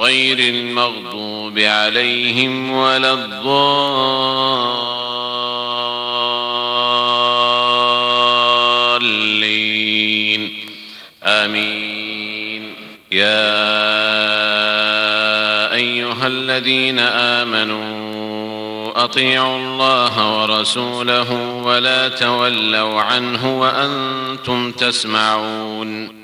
غير المغضوب عليهم ولا الضالين. آمين. يا أيها الذين آمنوا أطيعوا الله ورسوله ولا تولوا عنه وأنتم تسمعون.